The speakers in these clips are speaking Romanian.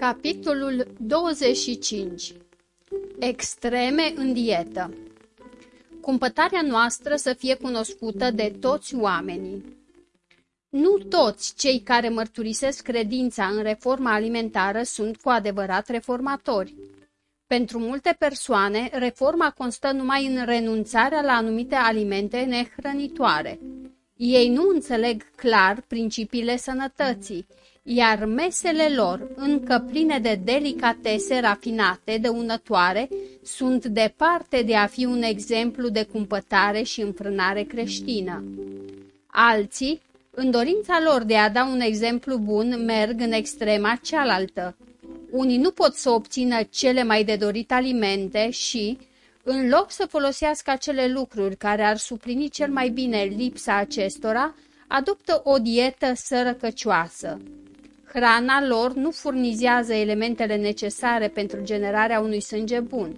Capitolul 25 Extreme în dietă Cumpătarea noastră să fie cunoscută de toți oamenii. Nu toți cei care mărturisesc credința în reforma alimentară sunt cu adevărat reformatori. Pentru multe persoane, reforma constă numai în renunțarea la anumite alimente nehrănitoare. Ei nu înțeleg clar principiile sănătății, iar mesele lor, încă pline de delicatese rafinate, dăunătoare, sunt departe de a fi un exemplu de cumpătare și înfrânare creștină. Alții, în dorința lor de a da un exemplu bun, merg în extrema cealaltă. Unii nu pot să obțină cele mai de dorit alimente și, în loc să folosească acele lucruri care ar suplini cel mai bine lipsa acestora, adoptă o dietă sărăcăcioasă. Hrana lor nu furnizează elementele necesare pentru generarea unui sânge bun.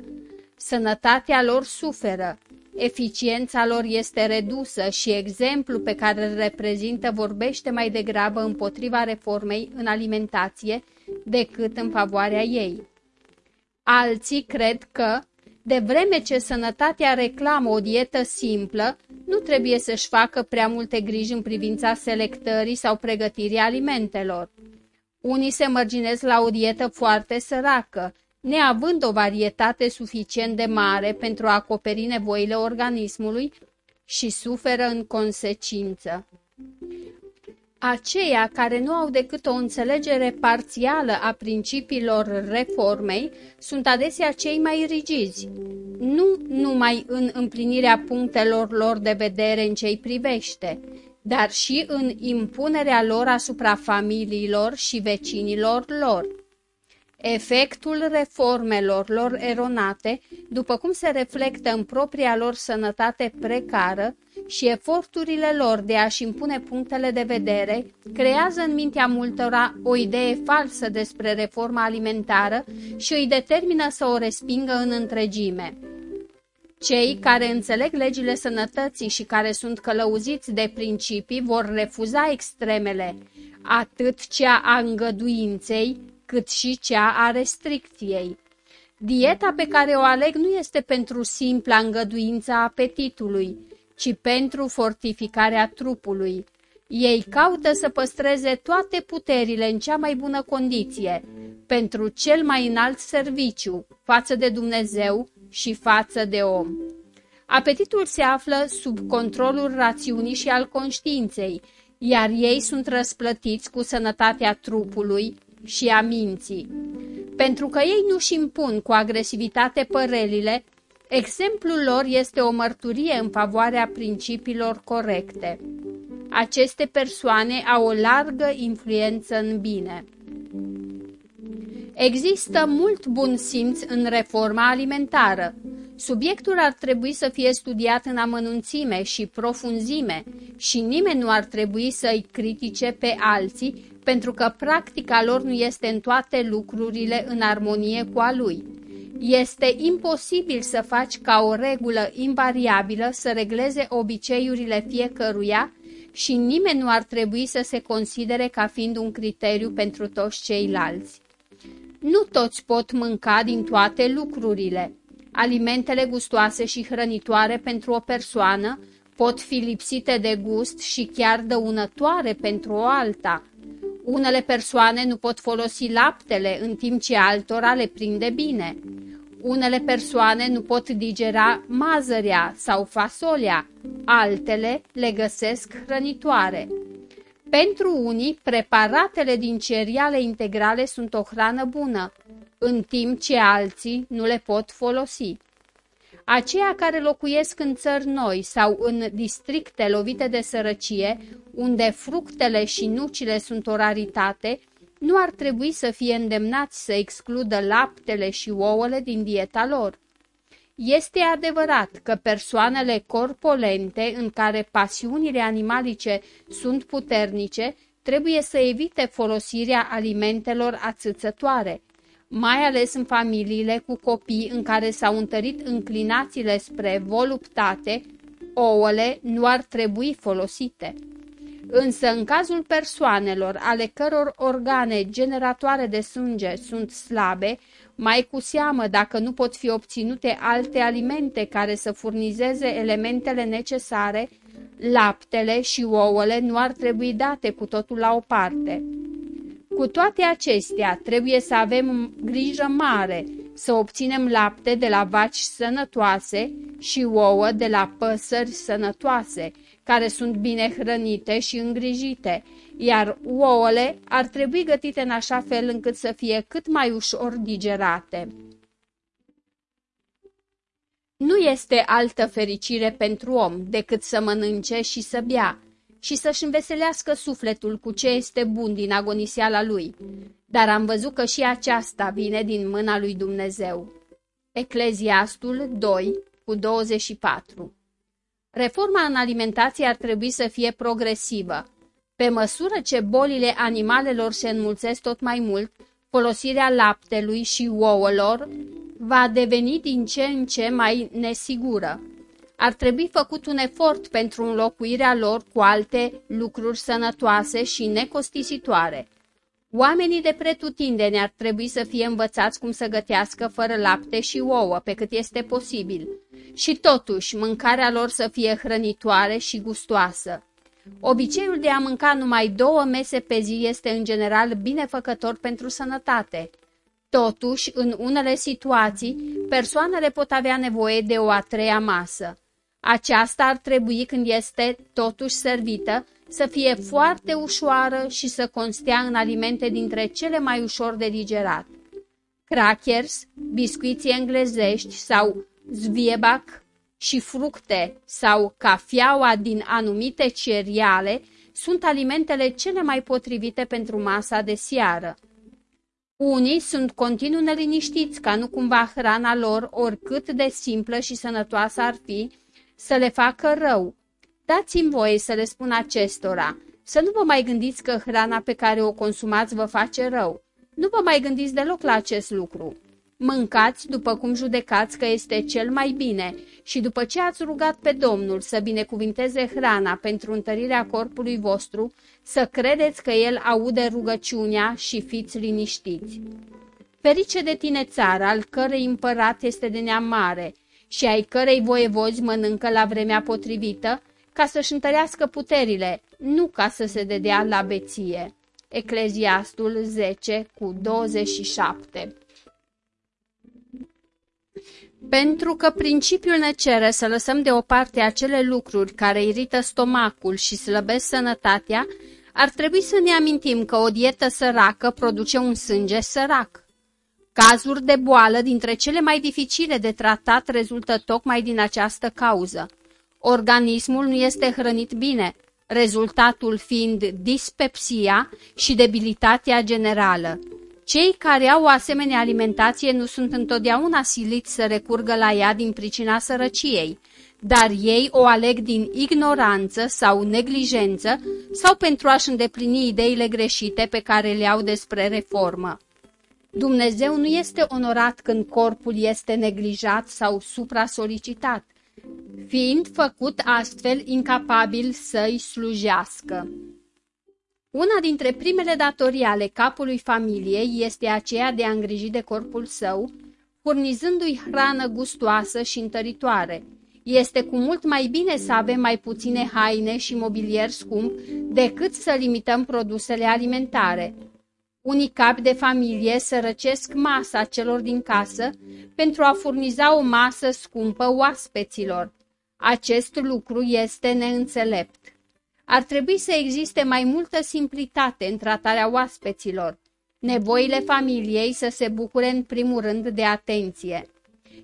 Sănătatea lor suferă, eficiența lor este redusă și exemplul pe care îl reprezintă vorbește mai degrabă împotriva reformei în alimentație decât în favoarea ei. Alții cred că, de vreme ce sănătatea reclamă o dietă simplă, nu trebuie să-și facă prea multe griji în privința selectării sau pregătirii alimentelor. Unii se mărginesc la o dietă foarte săracă, neavând o varietate suficient de mare pentru a acoperi nevoile organismului și suferă în consecință. Aceia care nu au decât o înțelegere parțială a principiilor reformei sunt adesea cei mai rigizi, nu numai în împlinirea punctelor lor de vedere în ce privește, dar și în impunerea lor asupra familiilor și vecinilor lor. Efectul reformelor lor eronate, după cum se reflectă în propria lor sănătate precară și eforturile lor de a-și impune punctele de vedere, creează în mintea multora o idee falsă despre reforma alimentară și îi determină să o respingă în întregime. Cei care înțeleg legile sănătății și care sunt călăuziți de principii vor refuza extremele, atât cea a îngăduinței, cât și cea a restricției. Dieta pe care o aleg nu este pentru simpla îngăduința apetitului, ci pentru fortificarea trupului. Ei caută să păstreze toate puterile în cea mai bună condiție, pentru cel mai înalt serviciu, față de Dumnezeu și față de om. Apetitul se află sub controlul rațiunii și al conștiinței, iar ei sunt răsplătiți cu sănătatea trupului și a minții. Pentru că ei nu-și impun cu agresivitate părelile, exemplul lor este o mărturie în favoarea principiilor corecte. Aceste persoane au o largă influență în bine. Există mult bun simț în reforma alimentară. Subiectul ar trebui să fie studiat în amănunțime și profunzime și nimeni nu ar trebui să-i critique pe alții pentru că practica lor nu este în toate lucrurile în armonie cu a lui. Este imposibil să faci ca o regulă invariabilă să regleze obiceiurile fiecăruia și nimeni nu ar trebui să se considere ca fiind un criteriu pentru toți ceilalți. Nu toți pot mânca din toate lucrurile. Alimentele gustoase și hrănitoare pentru o persoană pot fi lipsite de gust și chiar dăunătoare pentru o alta. Unele persoane nu pot folosi laptele în timp ce altora le prinde bine. Unele persoane nu pot digera mazărea sau fasolia, altele le găsesc hrănitoare. Pentru unii, preparatele din cereale integrale sunt o hrană bună, în timp ce alții nu le pot folosi. Aceia care locuiesc în țări noi sau în districte lovite de sărăcie, unde fructele și nucile sunt o raritate, nu ar trebui să fie îndemnați să excludă laptele și ouăle din dieta lor. Este adevărat că persoanele corpolente în care pasiunile animalice sunt puternice trebuie să evite folosirea alimentelor ațățătoare, mai ales în familiile cu copii în care s-au întărit înclinațiile spre voluptate, ouăle nu ar trebui folosite. Însă, în cazul persoanelor ale căror organe generatoare de sânge sunt slabe, mai cu seamă dacă nu pot fi obținute alte alimente care să furnizeze elementele necesare, laptele și ouăle nu ar trebui date cu totul la o parte. Cu toate acestea, trebuie să avem grijă mare să obținem lapte de la vaci sănătoase și ouă de la păsări sănătoase, care sunt bine hrănite și îngrijite, iar ouăle ar trebui gătite în așa fel încât să fie cât mai ușor digerate. Nu este altă fericire pentru om decât să mănânce și să bea și să-și înveselească sufletul cu ce este bun din agoniseala lui, dar am văzut că și aceasta vine din mâna lui Dumnezeu. Ecleziastul 2 cu 24 Reforma în alimentație ar trebui să fie progresivă. Pe măsură ce bolile animalelor se înmulțesc tot mai mult, folosirea laptelui și ouălor va deveni din ce în ce mai nesigură. Ar trebui făcut un efort pentru înlocuirea lor cu alte lucruri sănătoase și necostisitoare. Oamenii de pretutindeni ar trebui să fie învățați cum să gătească fără lapte și ouă, pe cât este posibil, și totuși mâncarea lor să fie hrănitoare și gustoasă. Obiceiul de a mânca numai două mese pe zi este în general binefăcător pentru sănătate. Totuși, în unele situații, persoanele pot avea nevoie de o a treia masă. Aceasta ar trebui, când este totuși servită, să fie foarte ușoară și să constea în alimente dintre cele mai ușor de digerat. Crackers, biscuiți englezești sau zviebac și fructe sau cafeaua din anumite cereale sunt alimentele cele mai potrivite pentru masa de seară. Unii sunt continuu neliniștiți ca nu cumva hrana lor, oricât de simplă și sănătoasă ar fi, să le facă rău. Dați-mi voie să le spun acestora, să nu vă mai gândiți că hrana pe care o consumați vă face rău. Nu vă mai gândiți deloc la acest lucru. Mâncați după cum judecați că este cel mai bine și după ce ați rugat pe Domnul să binecuvinteze hrana pentru întărirea corpului vostru, să credeți că El aude rugăciunea și fiți liniștiți. Ferice de tine țara, al cărei împărat este de neam mare și ai cărei voievozi mănâncă la vremea potrivită, ca să-și întărească puterile, nu ca să se dedea la beție. Ecleziastul 10 cu 27 pentru că principiul ne cere să lăsăm deoparte acele lucruri care irită stomacul și slăbesc sănătatea, ar trebui să ne amintim că o dietă săracă produce un sânge sărac. Cazuri de boală dintre cele mai dificile de tratat rezultă tocmai din această cauză. Organismul nu este hrănit bine, rezultatul fiind dispepsia și debilitatea generală. Cei care au o asemenea alimentație nu sunt întotdeauna siliți să recurgă la ea din pricina sărăciei, dar ei o aleg din ignoranță sau neglijență sau pentru a-și îndeplini ideile greșite pe care le au despre reformă. Dumnezeu nu este onorat când corpul este neglijat sau supra-solicitat, fiind făcut astfel incapabil să-i slujească. Una dintre primele datorii ale capului familiei este aceea de a îngriji de corpul său, furnizându-i hrană gustoasă și întăritoare. Este cu mult mai bine să avem mai puține haine și mobilier scump decât să limităm produsele alimentare. Unii capi de familie sărăcesc masa celor din casă pentru a furniza o masă scumpă oaspeților. Acest lucru este neînțelept. Ar trebui să existe mai multă simplitate în tratarea oaspeților, nevoile familiei să se bucure în primul rând de atenție.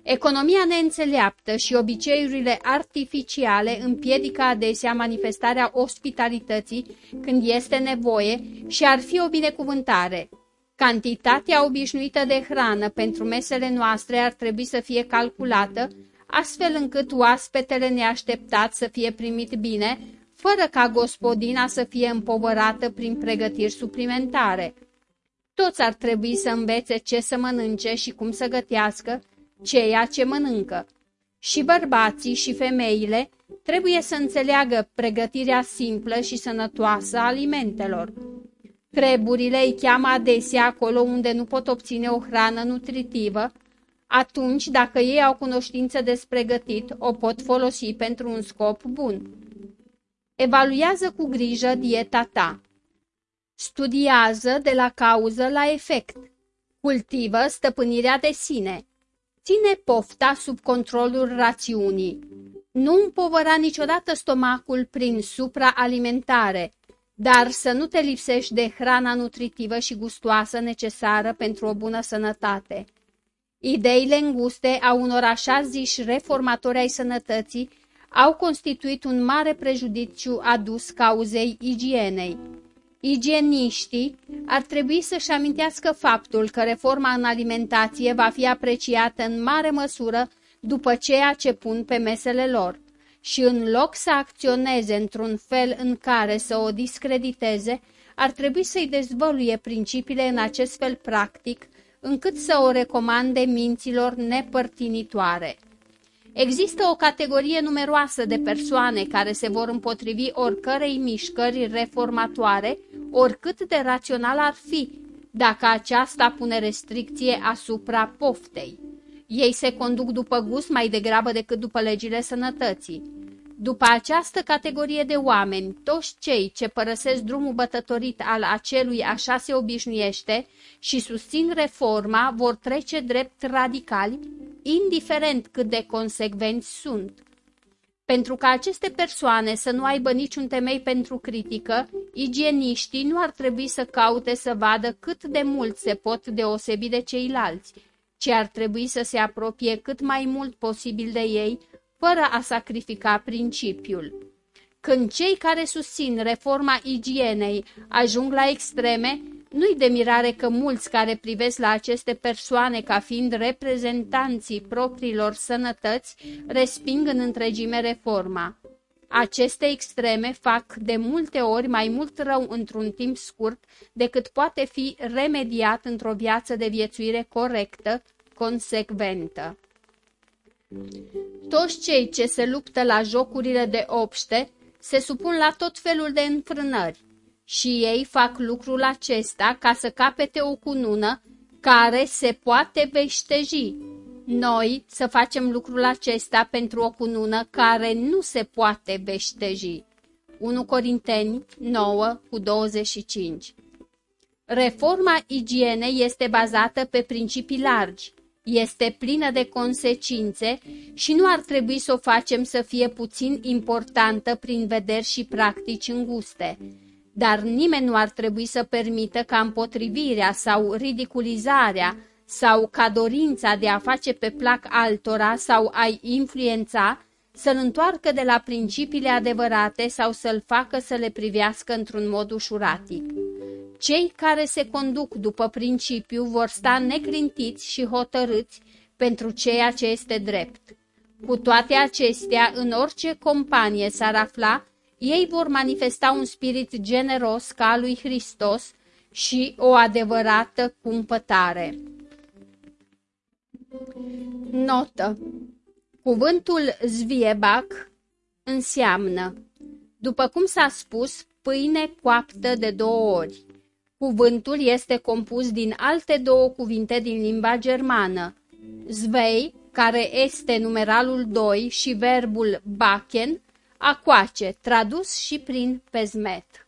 Economia neînțeleaptă și obiceiurile artificiale împiedică adesea manifestarea ospitalității când este nevoie și ar fi o binecuvântare. Cantitatea obișnuită de hrană pentru mesele noastre ar trebui să fie calculată, astfel încât oaspetele neașteptat să fie primit bine, fără ca gospodina să fie împovărată prin pregătiri suplimentare. Toți ar trebui să învețe ce să mănânce și cum să gătească ceea ce mănâncă. Și bărbații și femeile trebuie să înțeleagă pregătirea simplă și sănătoasă a alimentelor. Treburile îi cheamă adesea acolo unde nu pot obține o hrană nutritivă, atunci, dacă ei au cunoștință despre gătit, o pot folosi pentru un scop bun. Evaluează cu grijă dieta ta. Studiază de la cauză la efect. Cultivă stăpânirea de sine. Ține pofta sub controlul rațiunii. Nu împovăra niciodată stomacul prin supraalimentare, dar să nu te lipsești de hrana nutritivă și gustoasă necesară pentru o bună sănătate. Ideile înguste a unor așa ziși reformatori ai sănătății au constituit un mare prejudiciu adus cauzei igienei. Igieniștii ar trebui să-și amintească faptul că reforma în alimentație va fi apreciată în mare măsură după ceea ce pun pe mesele lor și în loc să acționeze într-un fel în care să o discrediteze, ar trebui să-i dezvăluie principiile în acest fel practic, încât să o recomande minților nepărtinitoare. Există o categorie numeroasă de persoane care se vor împotrivi oricărei mișcări reformatoare, oricât de rațional ar fi, dacă aceasta pune restricție asupra poftei. Ei se conduc după gust mai degrabă decât după legile sănătății. După această categorie de oameni, toți cei ce părăsesc drumul bătătorit al acelui așa se obișnuiește și susțin reforma vor trece drept radicali, indiferent cât de consecvenți sunt. Pentru ca aceste persoane să nu aibă niciun temei pentru critică, igieniștii nu ar trebui să caute să vadă cât de mult se pot deosebi de ceilalți, ci ar trebui să se apropie cât mai mult posibil de ei, fără a sacrifica principiul. Când cei care susțin reforma igienei ajung la extreme, nu-i de mirare că mulți care privesc la aceste persoane ca fiind reprezentanții propriilor sănătăți resping în întregime reforma. Aceste extreme fac de multe ori mai mult rău într-un timp scurt decât poate fi remediat într-o viață de viețuire corectă, consecventă. Toți cei ce se luptă la jocurile de obște se supun la tot felul de înfrânări și ei fac lucrul acesta ca să capete o cunună care se poate veșteji. Noi să facem lucrul acesta pentru o cunună care nu se poate veșteji. 1 Corinteni 9 cu 25 Reforma igienei este bazată pe principii largi, este plină de consecințe și nu ar trebui să o facem să fie puțin importantă prin vederi și practici înguste. Dar nimeni nu ar trebui să permită ca împotrivirea sau ridiculizarea sau ca dorința de a face pe plac altora sau a-i influența să-l întoarcă de la principiile adevărate sau să-l facă să le privească într-un mod ușuratic. Cei care se conduc după principiu vor sta neclintiți și hotărâți pentru ceea ce este drept. Cu toate acestea, în orice companie s-ar afla, ei vor manifesta un spirit generos ca al lui Hristos și o adevărată cumpătare. Notă Cuvântul zviebac înseamnă, după cum s-a spus, pâine coaptă de două ori. Cuvântul este compus din alte două cuvinte din limba germană, zvei, care este numeralul 2 și verbul bachen, acoace, tradus și prin pezmet.